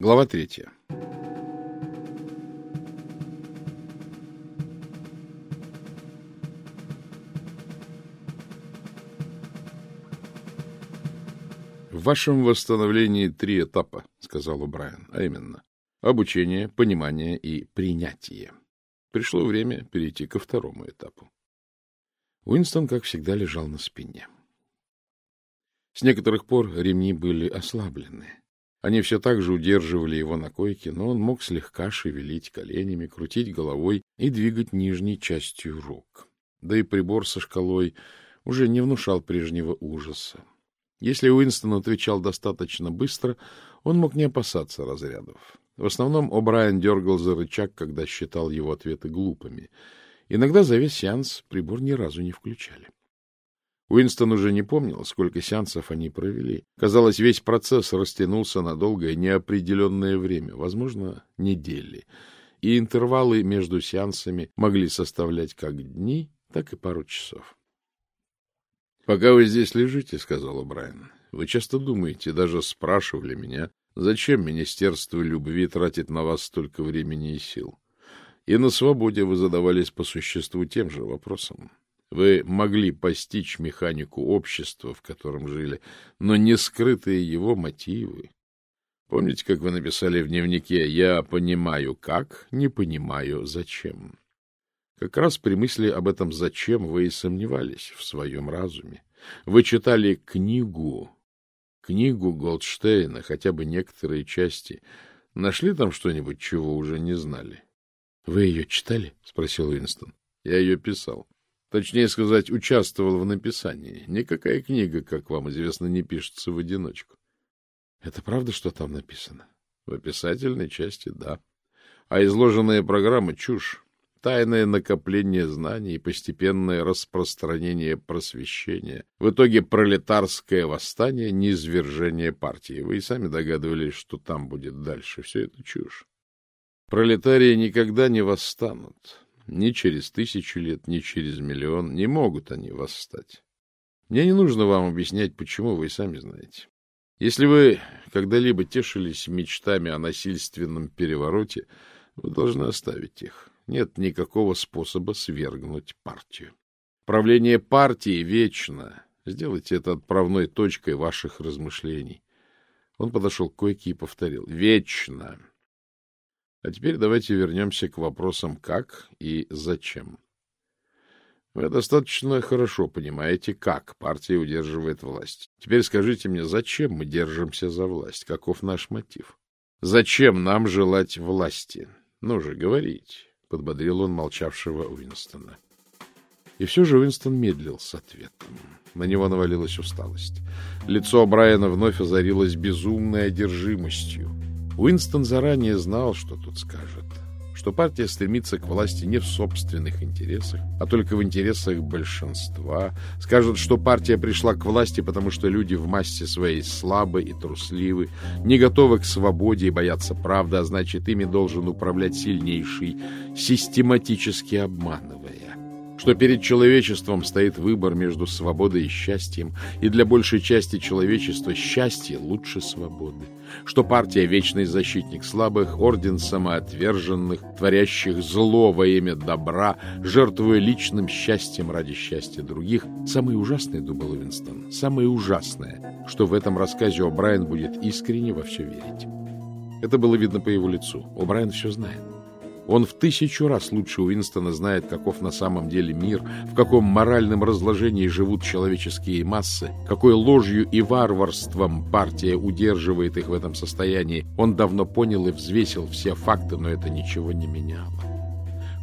Глава третья. В вашем восстановлении три этапа, сказал Брайан, а именно обучение, понимание и принятие. Пришло время перейти ко второму этапу. Уинстон, как всегда, лежал на спине. С некоторых пор ремни были ослаблены. Они все так же удерживали его на койке, но он мог слегка шевелить коленями, крутить головой и двигать нижней частью рук. Да и прибор со шкалой уже не внушал прежнего ужаса. Если Уинстон отвечал достаточно быстро, он мог не опасаться разрядов. В основном О'Брайен дергал за рычаг, когда считал его ответы глупыми. Иногда за весь сеанс прибор ни разу не включали. Уинстон уже не помнил, сколько сеансов они провели. Казалось, весь процесс растянулся на долгое неопределенное время, возможно, недели. И интервалы между сеансами могли составлять как дни, так и пару часов. — Пока вы здесь лежите, — сказал Брайан, — вы часто думаете, даже спрашивали меня, зачем Министерство любви тратит на вас столько времени и сил. И на свободе вы задавались по существу тем же вопросом. Вы могли постичь механику общества, в котором жили, но не скрытые его мотивы. Помните, как вы написали в дневнике «Я понимаю как, не понимаю зачем». Как раз при мысли об этом «зачем» вы и сомневались в своем разуме. Вы читали книгу, книгу Голдштейна, хотя бы некоторые части. Нашли там что-нибудь, чего уже не знали? — Вы ее читали? — спросил Уинстон. — Я ее писал. Точнее сказать, участвовал в написании. Никакая книга, как вам известно, не пишется в одиночку. — Это правда, что там написано? — В описательной части — да. А изложенная программа — чушь тайное накопление знаний постепенное распространение просвещения. В итоге пролетарское восстание, низвержение партии. Вы и сами догадывались, что там будет дальше. Все это чушь. Пролетарии никогда не восстанут. Ни через тысячу лет, ни через миллион. Не могут они восстать. Мне не нужно вам объяснять, почему, вы сами знаете. Если вы когда-либо тешились мечтами о насильственном перевороте, вы должны оставить их нет никакого способа свергнуть партию. Правление партии вечно. Сделайте это отправной точкой ваших размышлений. Он подошел к койке и повторил. Вечно. А теперь давайте вернемся к вопросам «как» и «зачем». Вы достаточно хорошо понимаете, как партия удерживает власть. Теперь скажите мне, зачем мы держимся за власть? Каков наш мотив? Зачем нам желать власти? Ну же, говорите подбодрил он молчавшего Уинстона. И все же Уинстон медлил с ответом. На него навалилась усталость. Лицо Брайана вновь озарилось безумной одержимостью. Уинстон заранее знал, что тут скажет что партия стремится к власти не в собственных интересах, а только в интересах большинства. Скажут, что партия пришла к власти, потому что люди в массе своей слабы и трусливы, не готовы к свободе и боятся правды, а значит, ими должен управлять сильнейший, систематически обманывая что перед человечеством стоит выбор между свободой и счастьем, и для большей части человечества счастье лучше свободы, что партия — вечный защитник слабых, орден самоотверженных, творящих зло во имя добра, жертвуя личным счастьем ради счастья других. Самое ужасное, думал Винстон, самое ужасное, что в этом рассказе О'Брайен будет искренне во все верить. Это было видно по его лицу. О'Брайен все знает. Он в тысячу раз лучше Уинстона знает, каков на самом деле мир, в каком моральном разложении живут человеческие массы, какой ложью и варварством партия удерживает их в этом состоянии. Он давно понял и взвесил все факты, но это ничего не меняло.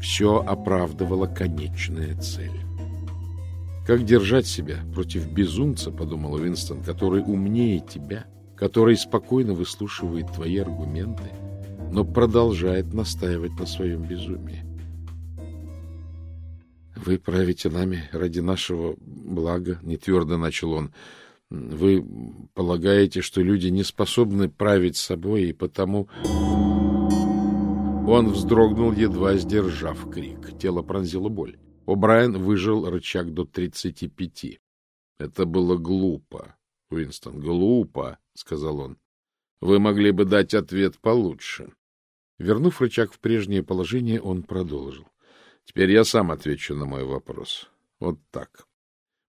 Все оправдывало конечная цель. «Как держать себя против безумца, — подумал Уинстон, — который умнее тебя, который спокойно выслушивает твои аргументы?» Но продолжает настаивать на своем безумии. «Вы правите нами ради нашего блага», — нетвердо начал он. «Вы полагаете, что люди не способны править собой, и потому...» Он вздрогнул, едва сдержав крик. Тело пронзило боль. О'Брайен выжил рычаг до тридцати пяти. — Это было глупо, Уинстон, глупо, — сказал он. Вы могли бы дать ответ получше. Вернув рычаг в прежнее положение, он продолжил. Теперь я сам отвечу на мой вопрос. Вот так.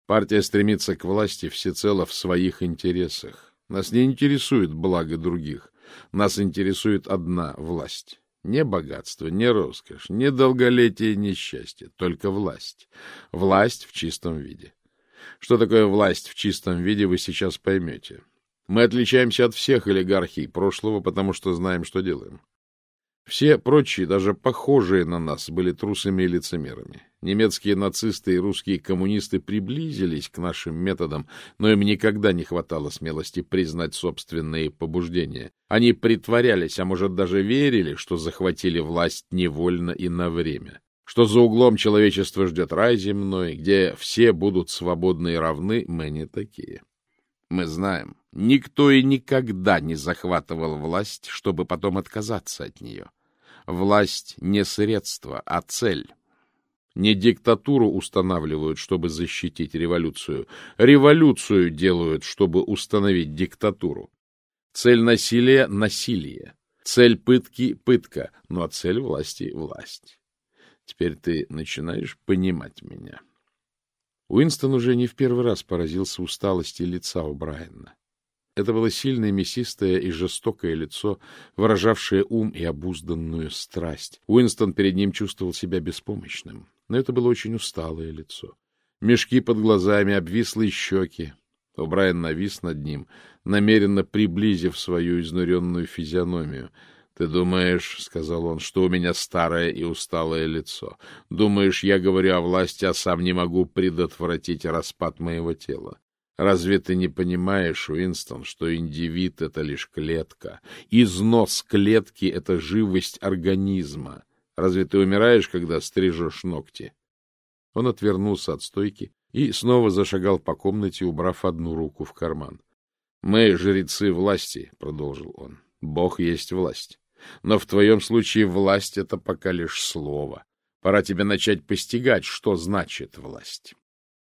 Партия стремится к власти всецело в своих интересах. Нас не интересует благо других. Нас интересует одна власть. Не богатство, не роскошь, не долголетие, не счастье, только власть. Власть в чистом виде. Что такое власть в чистом виде, вы сейчас поймете. Мы отличаемся от всех олигархий прошлого, потому что знаем, что делаем. Все прочие, даже похожие на нас, были трусами и лицемерами. Немецкие нацисты и русские коммунисты приблизились к нашим методам, но им никогда не хватало смелости признать собственные побуждения. Они притворялись, а может даже верили, что захватили власть невольно и на время, что за углом человечество ждет рай земной, где все будут свободны и равны, мы не такие. Мы знаем, никто и никогда не захватывал власть, чтобы потом отказаться от нее. Власть не средство, а цель. Не диктатуру устанавливают, чтобы защитить революцию. Революцию делают, чтобы установить диктатуру. Цель насилия — насилие. Цель пытки — пытка. Ну а цель власти — власть. Теперь ты начинаешь понимать меня. Уинстон уже не в первый раз поразился усталости лица у Брайана. Это было сильное, мясистое и жестокое лицо, выражавшее ум и обузданную страсть. Уинстон перед ним чувствовал себя беспомощным, но это было очень усталое лицо. Мешки под глазами, обвислые щеки. О'Брайен навис над ним, намеренно приблизив свою изнуренную физиономию. — Ты думаешь, — сказал он, — что у меня старое и усталое лицо? Думаешь, я говорю о власти, а сам не могу предотвратить распад моего тела? Разве ты не понимаешь, Уинстон, что индивид — это лишь клетка? Износ клетки — это живость организма. Разве ты умираешь, когда стрижешь ногти? Он отвернулся от стойки и снова зашагал по комнате, убрав одну руку в карман. — Мы жрецы власти, — продолжил он. — Бог есть власть. Но в твоем случае власть — это пока лишь слово. Пора тебе начать постигать, что значит власть.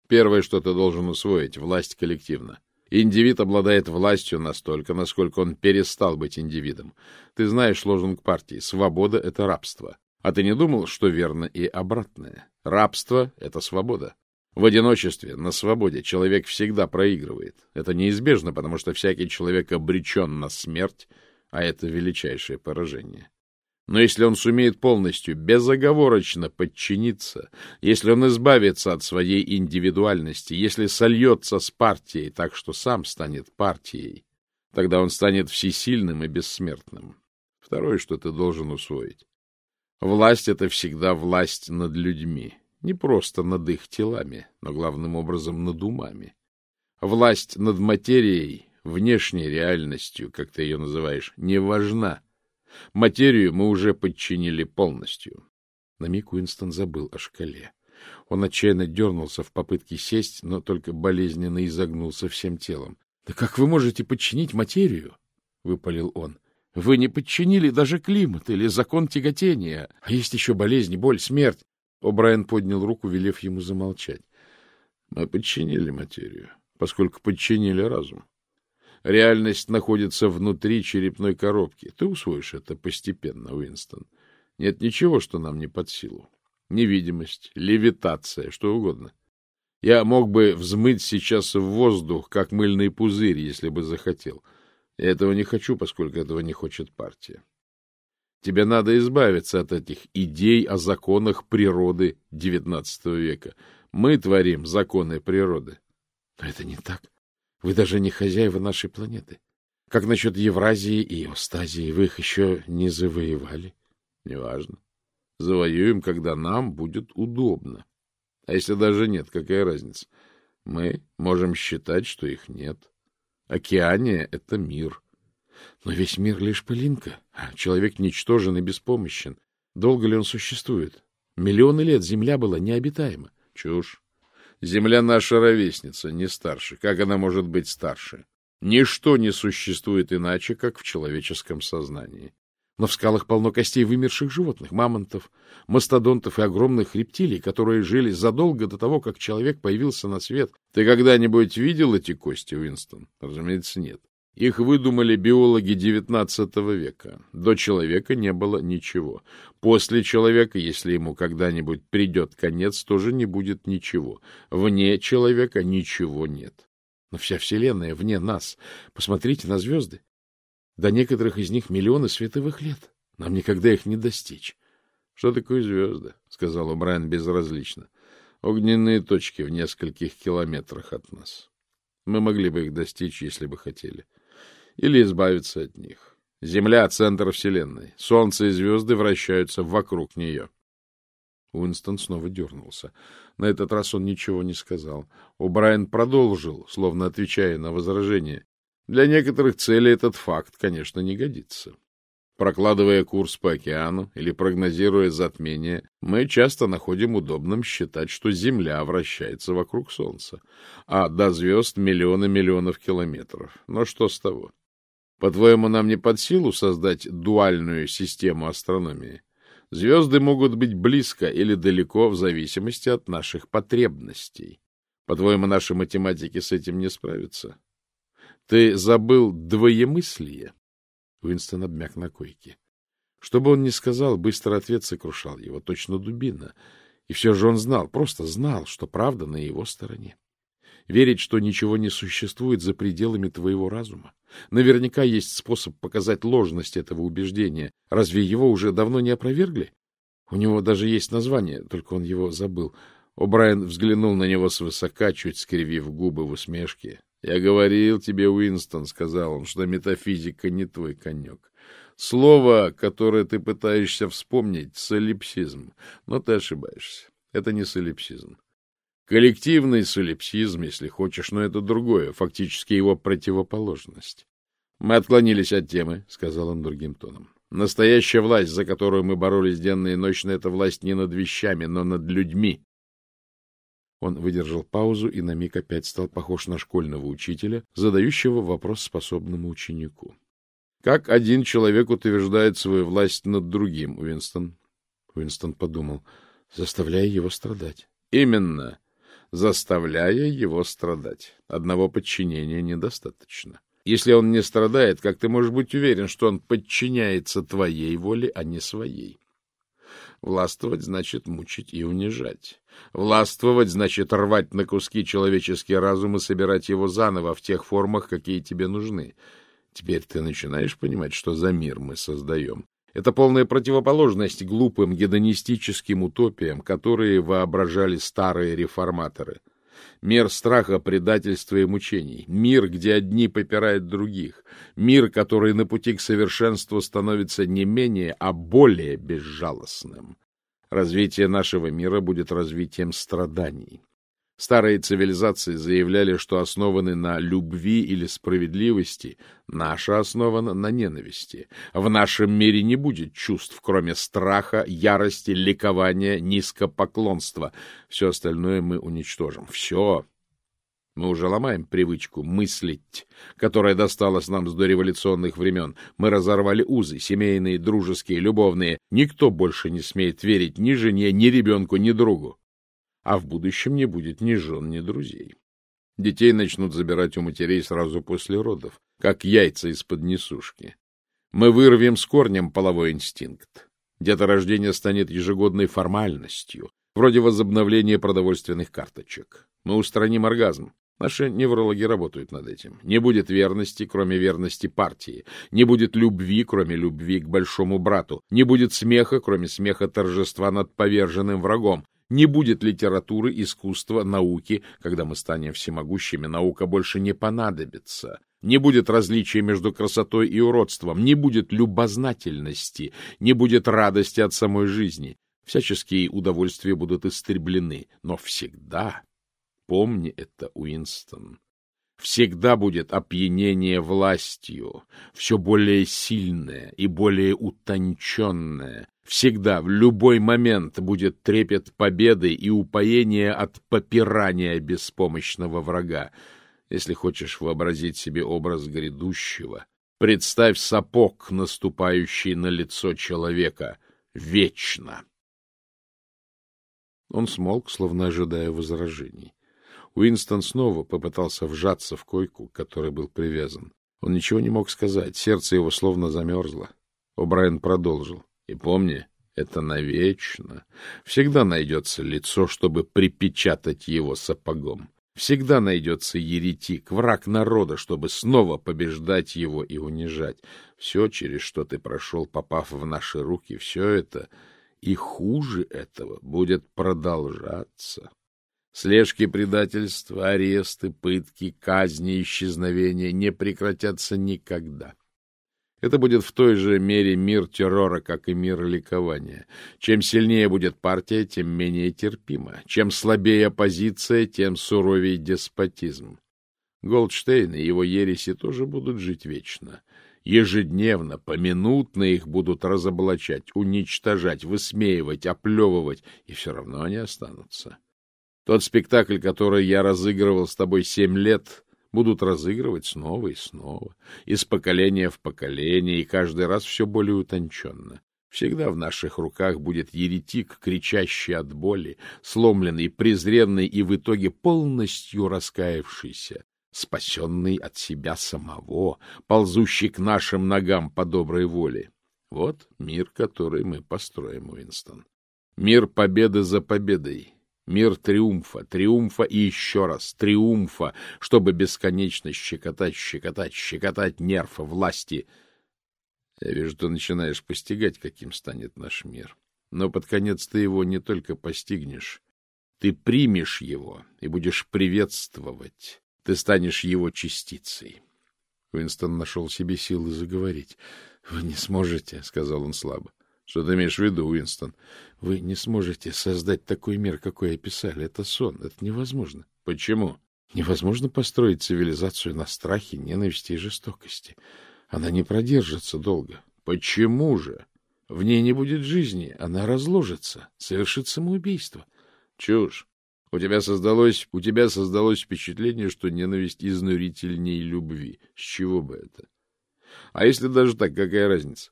Первое, что ты должен усвоить — власть коллективна. Индивид обладает властью настолько, насколько он перестал быть индивидом. Ты знаешь лозунг партии «Свобода — это рабство». А ты не думал, что верно и обратное? Рабство — это свобода. В одиночестве, на свободе, человек всегда проигрывает. Это неизбежно, потому что всякий человек обречен на смерть, а это величайшее поражение. Но если он сумеет полностью, безоговорочно подчиниться, если он избавится от своей индивидуальности, если сольется с партией так, что сам станет партией, тогда он станет всесильным и бессмертным. Второе, что ты должен усвоить. Власть — это всегда власть над людьми, не просто над их телами, но главным образом над умами. Власть над материей, внешней реальностью, как ты ее называешь, не важна, Материю мы уже подчинили полностью. На миг Уинстон забыл о шкале. Он отчаянно дернулся в попытке сесть, но только болезненно изогнулся всем телом. — Да как вы можете подчинить материю? — выпалил он. — Вы не подчинили даже климат или закон тяготения. А есть еще болезнь, боль, смерть. О'Брайен поднял руку, велев ему замолчать. — Мы подчинили материю, поскольку подчинили разум. Реальность находится внутри черепной коробки. Ты усвоишь это постепенно, Уинстон. Нет ничего, что нам не под силу. Невидимость, левитация, что угодно. Я мог бы взмыть сейчас в воздух, как мыльный пузырь, если бы захотел. Я этого не хочу, поскольку этого не хочет партия. Тебе надо избавиться от этих идей о законах природы XIX века. Мы творим законы природы. Но это не так. Вы даже не хозяева нашей планеты. Как насчет Евразии и Остазии? Вы их еще не завоевали? Неважно. Завоюем, когда нам будет удобно. А если даже нет, какая разница? Мы можем считать, что их нет. Океания — это мир. Но весь мир — лишь пылинка. А человек ничтожен и беспомощен. Долго ли он существует? Миллионы лет Земля была необитаема. Чушь. Земля наша ровесница, не старше. Как она может быть старше? Ничто не существует иначе, как в человеческом сознании. Но в скалах полно костей вымерших животных, мамонтов, мастодонтов и огромных рептилий, которые жили задолго до того, как человек появился на свет. Ты когда-нибудь видел эти кости, Уинстон? Разумеется, нет. Их выдумали биологи XIX века. До человека не было ничего. После человека, если ему когда-нибудь придет конец, тоже не будет ничего. Вне человека ничего нет. Но вся Вселенная вне нас. Посмотрите на звезды. До некоторых из них миллионы световых лет. Нам никогда их не достичь. — Что такое звезды? — сказал Брайан безразлично. — Огненные точки в нескольких километрах от нас. Мы могли бы их достичь, если бы хотели. Или избавиться от них. Земля — центр Вселенной. Солнце и звезды вращаются вокруг нее. Уинстон снова дернулся. На этот раз он ничего не сказал. О'Брайен продолжил, словно отвечая на возражение. Для некоторых целей этот факт, конечно, не годится. Прокладывая курс по океану или прогнозируя затмение, мы часто находим удобным считать, что Земля вращается вокруг Солнца, а до звезд миллионы миллионов километров. Но что с того? По-твоему, нам не под силу создать дуальную систему астрономии? Звезды могут быть близко или далеко в зависимости от наших потребностей. По-твоему, наши математики с этим не справятся? Ты забыл двоемыслие? Уинстон обмяк на койке. Что бы он ни сказал, быстро ответ сокрушал его, точно дубина. И все же он знал, просто знал, что правда на его стороне. Верить, что ничего не существует за пределами твоего разума. Наверняка есть способ показать ложность этого убеждения. Разве его уже давно не опровергли? У него даже есть название, только он его забыл. О'Брайен взглянул на него свысока, чуть скривив губы в усмешке. Я говорил тебе, Уинстон, — сказал он, — что метафизика не твой конек. Слово, которое ты пытаешься вспомнить, — солипсизм. Но ты ошибаешься. Это не солипсизм. Коллективный солипсизм, если хочешь, но это другое, фактически его противоположность. Мы отклонились от темы, — сказал он другим тоном. Настоящая власть, за которую мы боролись денно и ночно, — это власть не над вещами, но над людьми. Он выдержал паузу и на миг опять стал похож на школьного учителя, задающего вопрос способному ученику. — Как один человек утверждает свою власть над другим, Уинстон? Уинстон подумал, заставляя его страдать. — Именно, заставляя его страдать. Одного подчинения недостаточно. Если он не страдает, как ты можешь быть уверен, что он подчиняется твоей воле, а не своей? Властвовать значит мучить и унижать. Властвовать значит рвать на куски человеческий разум и собирать его заново в тех формах, какие тебе нужны. Теперь ты начинаешь понимать, что за мир мы создаем. Это полная противоположность глупым гедонистическим утопиям, которые воображали старые реформаторы. Мир страха, предательства и мучений. Мир, где одни попирают других. Мир, который на пути к совершенству становится не менее, а более безжалостным. Развитие нашего мира будет развитием страданий. Старые цивилизации заявляли, что основаны на любви или справедливости, наша основана на ненависти. В нашем мире не будет чувств, кроме страха, ярости, ликования, низкопоклонства. Все остальное мы уничтожим. Все. Мы уже ломаем привычку мыслить, которая досталась нам с дореволюционных времен. Мы разорвали узы, семейные, дружеские, любовные. Никто больше не смеет верить ни жене, ни ребенку, ни другу а в будущем не будет ни жен, ни друзей. Детей начнут забирать у матерей сразу после родов, как яйца из-под несушки. Мы вырвем с корнем половой инстинкт. Деторождение станет ежегодной формальностью, вроде возобновления продовольственных карточек. Мы устраним оргазм. Наши неврологи работают над этим. Не будет верности, кроме верности партии. Не будет любви, кроме любви к большому брату. Не будет смеха, кроме смеха торжества над поверженным врагом. Не будет литературы, искусства, науки. Когда мы станем всемогущими, наука больше не понадобится. Не будет различия между красотой и уродством. Не будет любознательности. Не будет радости от самой жизни. Всяческие удовольствия будут истреблены. Но всегда, помни это, Уинстон, всегда будет опьянение властью, все более сильное и более утонченное, Всегда, в любой момент будет трепет победы и упоение от попирания беспомощного врага. Если хочешь вообразить себе образ грядущего, представь сапог, наступающий на лицо человека, вечно. Он смолк, словно ожидая возражений. Уинстон снова попытался вжаться в койку, к которой был привязан. Он ничего не мог сказать, сердце его словно замерзло. О'Брайен продолжил. — И помни, это навечно. Всегда найдется лицо, чтобы припечатать его сапогом. Всегда найдется еретик, враг народа, чтобы снова побеждать его и унижать. Все, через что ты прошел, попав в наши руки, все это и хуже этого будет продолжаться. Слежки предательства, аресты, пытки, казни, исчезновения не прекратятся никогда. Это будет в той же мере мир террора, как и мир ликования. Чем сильнее будет партия, тем менее терпима. Чем слабее оппозиция, тем суровее деспотизм. Голдштейн и его ереси тоже будут жить вечно. Ежедневно, поминутно их будут разоблачать, уничтожать, высмеивать, оплевывать, и все равно они останутся. Тот спектакль, который я разыгрывал с тобой семь лет, будут разыгрывать снова и снова, из поколения в поколение, и каждый раз все более утонченно. Всегда в наших руках будет еретик, кричащий от боли, сломленный, презренный и в итоге полностью раскаявшийся, спасенный от себя самого, ползущий к нашим ногам по доброй воле. Вот мир, который мы построим, Уинстон. Мир победы за победой, Мир триумфа, триумфа и еще раз триумфа, чтобы бесконечно щекотать, щекотать, щекотать нерв власти. Я вижу, ты начинаешь постигать, каким станет наш мир. Но под конец ты его не только постигнешь, ты примешь его и будешь приветствовать. Ты станешь его частицей. Уинстон нашел себе силы заговорить. — Вы не сможете, — сказал он слабо. Что ты имеешь в виду, Уинстон? Вы не сможете создать такой мир, какой описали. Это сон. Это невозможно. Почему? Невозможно построить цивилизацию на страхе, ненависти и жестокости. Она не продержится долго. Почему же? В ней не будет жизни. Она разложится, совершит самоубийство. Чушь. У тебя создалось, у тебя создалось впечатление, что ненависть изнурительней любви. С чего бы это? А если даже так, какая разница?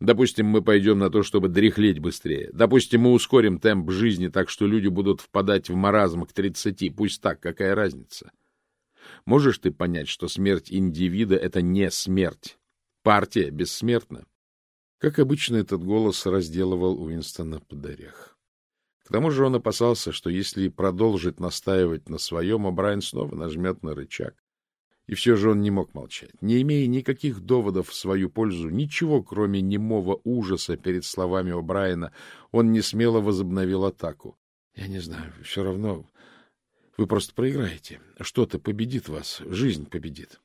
Допустим, мы пойдем на то, чтобы дряхлеть быстрее. Допустим, мы ускорим темп жизни так, что люди будут впадать в маразм к 30. Пусть так, какая разница? Можешь ты понять, что смерть индивида — это не смерть? Партия бессмертна. Как обычно, этот голос разделывал Уинстона под орех. К тому же он опасался, что если продолжит настаивать на своем, О'Брайен снова нажмет на рычаг. И все же он не мог молчать. Не имея никаких доводов в свою пользу, ничего, кроме немого ужаса перед словами О'Брайена, он не смело возобновил атаку. — Я не знаю, все равно вы просто проиграете. Что-то победит вас, жизнь победит.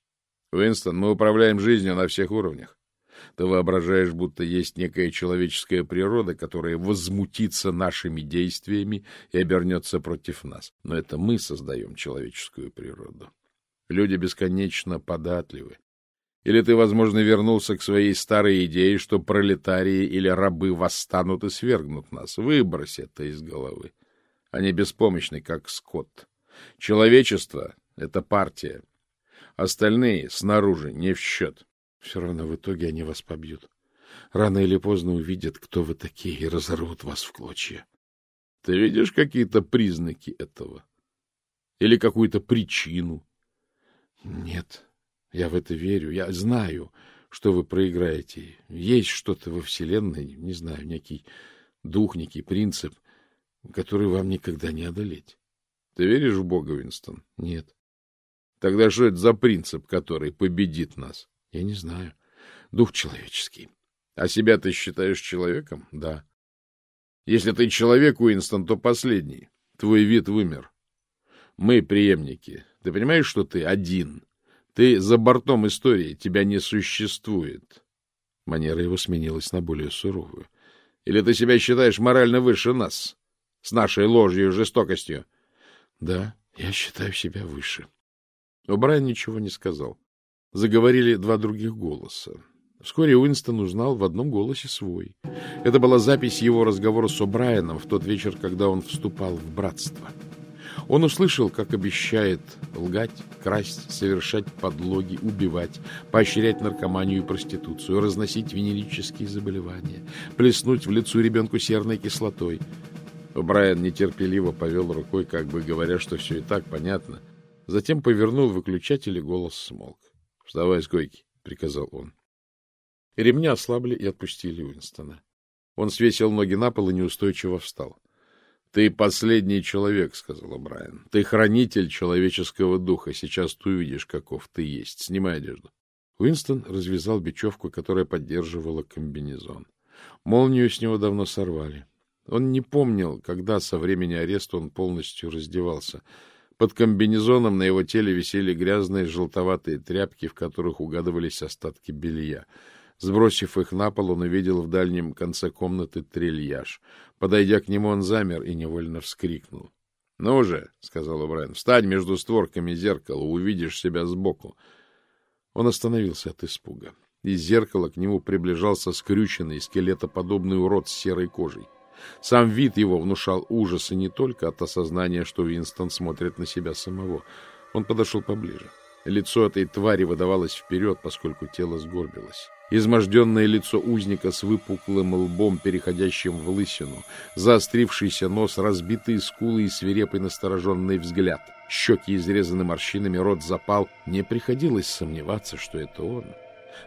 — Уинстон, мы управляем жизнью на всех уровнях. Ты воображаешь, будто есть некая человеческая природа, которая возмутится нашими действиями и обернется против нас. Но это мы создаем человеческую природу. Люди бесконечно податливы. Или ты, возможно, вернулся к своей старой идее, что пролетарии или рабы восстанут и свергнут нас. Выбрось это из головы. Они беспомощны, как скот. Человечество — это партия. Остальные снаружи не в счет. Все равно в итоге они вас побьют. Рано или поздно увидят, кто вы такие, и разорвут вас в клочья. Ты видишь какие-то признаки этого? Или какую-то причину? Нет, я в это верю. Я знаю, что вы проиграете. Есть что-то во Вселенной, не знаю, некий дух, некий принцип, который вам никогда не одолеть. Ты веришь в Бога, Винстон? Нет. Тогда что это за принцип, который победит нас? Я не знаю. Дух человеческий. А себя ты считаешь человеком? Да. Если ты человек, Уинстон, то последний. Твой вид вымер. Мы преемники. Ты понимаешь, что ты один? Ты за бортом истории, тебя не существует. Манера его сменилась на более суровую. Или ты себя считаешь морально выше нас, с нашей ложью и жестокостью? Да, я считаю себя выше. Брайан ничего не сказал. Заговорили два других голоса. Вскоре Уинстон узнал в одном голосе свой. Это была запись его разговора с О'Брайеном в тот вечер, когда он вступал в братство. Он услышал, как обещает лгать, красть, совершать подлоги, убивать, поощрять наркоманию и проституцию, разносить венерические заболевания, плеснуть в лицо ребенку серной кислотой. Брайан нетерпеливо повел рукой, как бы говоря, что все и так понятно. Затем повернул выключатель, и голос смолк. — Вставай с койки, — приказал он. Ремни ослабли и отпустили Уинстона. Он свесил ноги на пол и неустойчиво встал. — Ты последний человек, — сказал Брайан. — Ты хранитель человеческого духа. Сейчас ты увидишь, каков ты есть. Снимай одежду. Уинстон развязал бечевку, которая поддерживала комбинезон. Молнию с него давно сорвали. Он не помнил, когда со времени ареста он полностью раздевался. Под комбинезоном на его теле висели грязные желтоватые тряпки, в которых угадывались остатки белья. Сбросив их на пол, он увидел в дальнем конце комнаты трильяж. Подойдя к нему, он замер и невольно вскрикнул. — Ну же, — сказал Брайан, — встань между створками зеркала, увидишь себя сбоку. Он остановился от испуга. Из зеркала к нему приближался скрюченный, скелетоподобный урод с серой кожей. Сам вид его внушал ужас и не только от осознания, что Винстон смотрит на себя самого. Он подошел поближе. Лицо этой твари выдавалось вперед, поскольку тело сгорбилось. Изможденное лицо узника с выпуклым лбом, переходящим в лысину, заострившийся нос, разбитые скулы и свирепый настороженный взгляд. Щеки изрезаны морщинами, рот запал. Не приходилось сомневаться, что это он.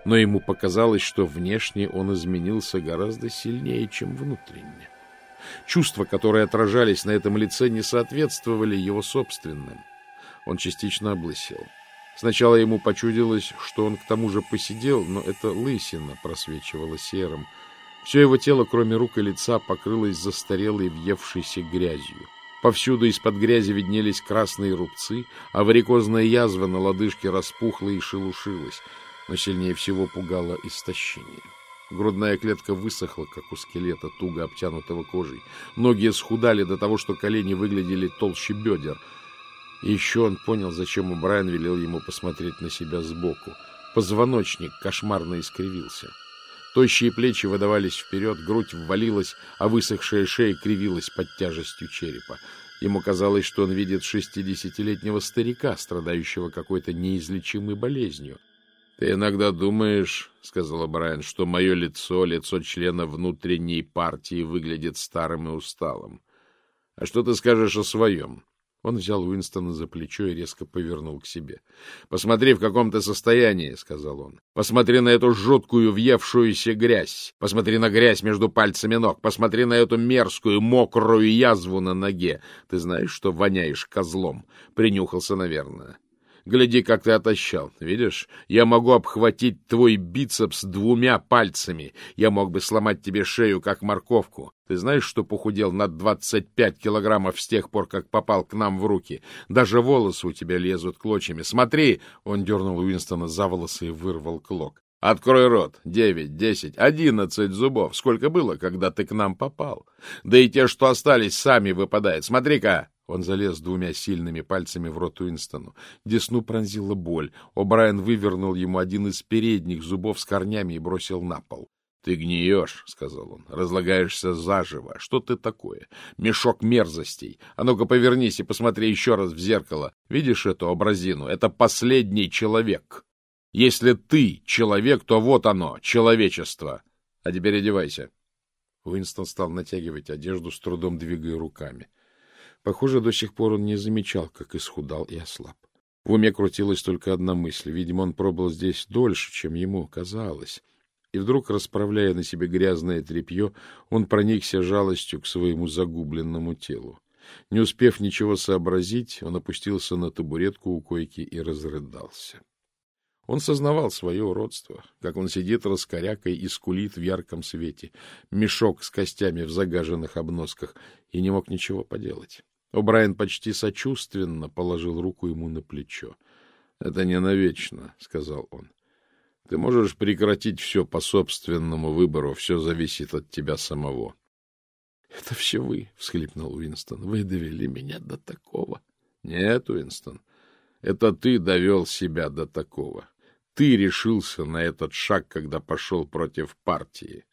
Но ему показалось, что внешне он изменился гораздо сильнее, чем внутренне. Чувства, которые отражались на этом лице, не соответствовали его собственным. Он частично облысел. Сначала ему почудилось, что он к тому же посидел, но это лысина просвечивала серым. Все его тело, кроме рук и лица, покрылось застарелой въевшейся грязью. Повсюду из-под грязи виднелись красные рубцы, а варикозная язва на лодыжке распухла и шелушилась, но сильнее всего пугало истощение. Грудная клетка высохла, как у скелета, туго обтянутого кожей. Ноги схудали до того, что колени выглядели толще бедер — и еще он понял, зачем у Брайан велел ему посмотреть на себя сбоку. Позвоночник кошмарно искривился. Тощие плечи выдавались вперед, грудь ввалилась, а высохшая шея кривилась под тяжестью черепа. Ему казалось, что он видит шестидесятилетнего старика, страдающего какой-то неизлечимой болезнью. — Ты иногда думаешь, — сказала Брайан, — что мое лицо, лицо члена внутренней партии, выглядит старым и усталым. А что ты скажешь о своем? Он взял Уинстона за плечо и резко повернул к себе. — Посмотри, в каком ты состоянии, — сказал он. — Посмотри на эту жуткую въевшуюся грязь. Посмотри на грязь между пальцами ног. Посмотри на эту мерзкую, мокрую язву на ноге. Ты знаешь, что воняешь козлом? Принюхался, наверное. Гляди, как ты отощал. Видишь, я могу обхватить твой бицепс двумя пальцами. Я мог бы сломать тебе шею, как морковку. Ты знаешь, что похудел на двадцать пять килограммов с тех пор, как попал к нам в руки? Даже волосы у тебя лезут клочьями. Смотри!» Он дернул Уинстона за волосы и вырвал клок. Открой рот. Девять, десять, одиннадцать зубов. Сколько было, когда ты к нам попал? Да и те, что остались, сами выпадают. Смотри-ка!» Он залез двумя сильными пальцами в рот Уинстону. Десну пронзила боль. О'Брайен вывернул ему один из передних зубов с корнями и бросил на пол. — Ты гниешь, — сказал он, — разлагаешься заживо. Что ты такое? Мешок мерзостей. А ну-ка повернись и посмотри еще раз в зеркало. Видишь эту образину? Это последний человек. Если ты человек, то вот оно, человечество. А теперь одевайся. Уинстон стал натягивать одежду, с трудом двигая руками. Похоже, до сих пор он не замечал, как исхудал и ослаб. В уме крутилась только одна мысль. Видимо, он пробыл здесь дольше, чем ему казалось. И вдруг, расправляя на себе грязное тряпье, он проникся жалостью к своему загубленному телу. Не успев ничего сообразить, он опустился на табуретку у койки и разрыдался. Он сознавал свое уродство, как он сидит раскорякой и скулит в ярком свете, мешок с костями в загаженных обносках, и не мог ничего поделать. О'Брайен почти сочувственно положил руку ему на плечо. — Это не навечно, — сказал он. — Ты можешь прекратить все по собственному выбору, все зависит от тебя самого. — Это все вы, — всхлипнул Уинстон. — Вы довели меня до такого. — Нет, Уинстон, это ты довел себя до такого. Ты решился на этот шаг, когда пошел против партии.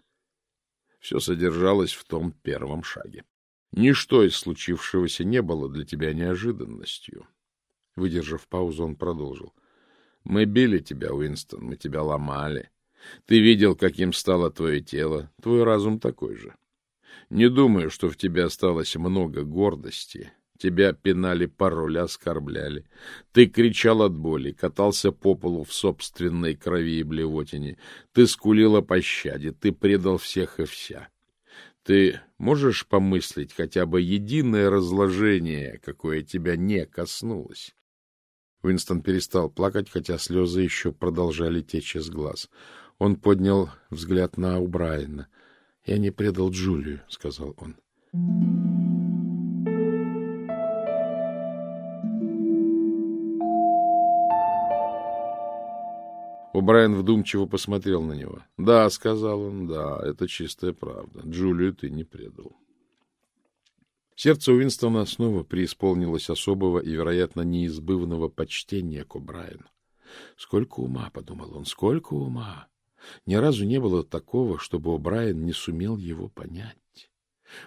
Все содержалось в том первом шаге. Ничто из случившегося не было для тебя неожиданностью. Выдержав паузу, он продолжил. — Мы били тебя, Уинстон, мы тебя ломали. Ты видел, каким стало твое тело, твой разум такой же. Не думаю, что в тебе осталось много гордости. Тебя пинали, пароли, оскорбляли. Ты кричал от боли, катался по полу в собственной крови и блевотине. Ты скулил о пощаде, ты предал всех и вся. Ты можешь помыслить хотя бы единое разложение, какое тебя не коснулось? Уинстон перестал плакать, хотя слезы еще продолжали течь из глаз. Он поднял взгляд на Убрайена. — Я не предал Джулию, — сказал он. Убрайен вдумчиво посмотрел на него. — Да, — сказал он, — да, это чистая правда. Джулию ты не предал. Сердце Уинстона снова преисполнилось особого и, вероятно, неизбывного почтения к О'Брайену. «Сколько ума!» — подумал он, — «сколько ума!» Ни разу не было такого, чтобы О'Брайен не сумел его понять.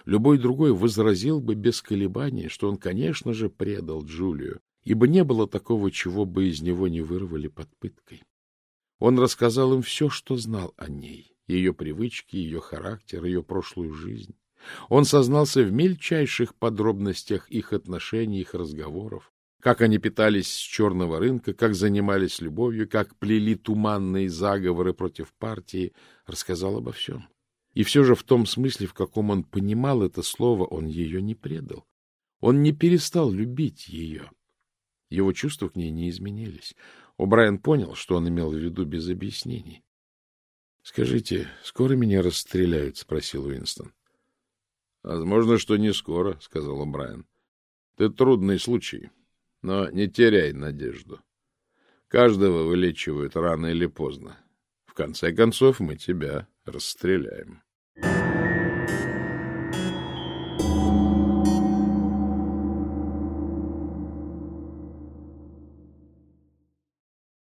Любой другой возразил бы без колебаний, что он, конечно же, предал Джулию, ибо не было такого, чего бы из него не вырвали под пыткой. Он рассказал им все, что знал о ней, ее привычки, ее характер, ее прошлую жизнь. Он сознался в мельчайших подробностях их отношений, их разговоров, как они питались с черного рынка, как занимались любовью, как плели туманные заговоры против партии, рассказал обо всем. И все же в том смысле, в каком он понимал это слово, он ее не предал. Он не перестал любить ее. Его чувства к ней не изменились. О'Брайен понял, что он имел в виду без объяснений. — Скажите, скоро меня расстреляют? — спросил Уинстон. Возможно, что не скоро, — сказал Брайан. — Ты трудный случай, но не теряй надежду. Каждого вылечивают рано или поздно. В конце концов, мы тебя расстреляем.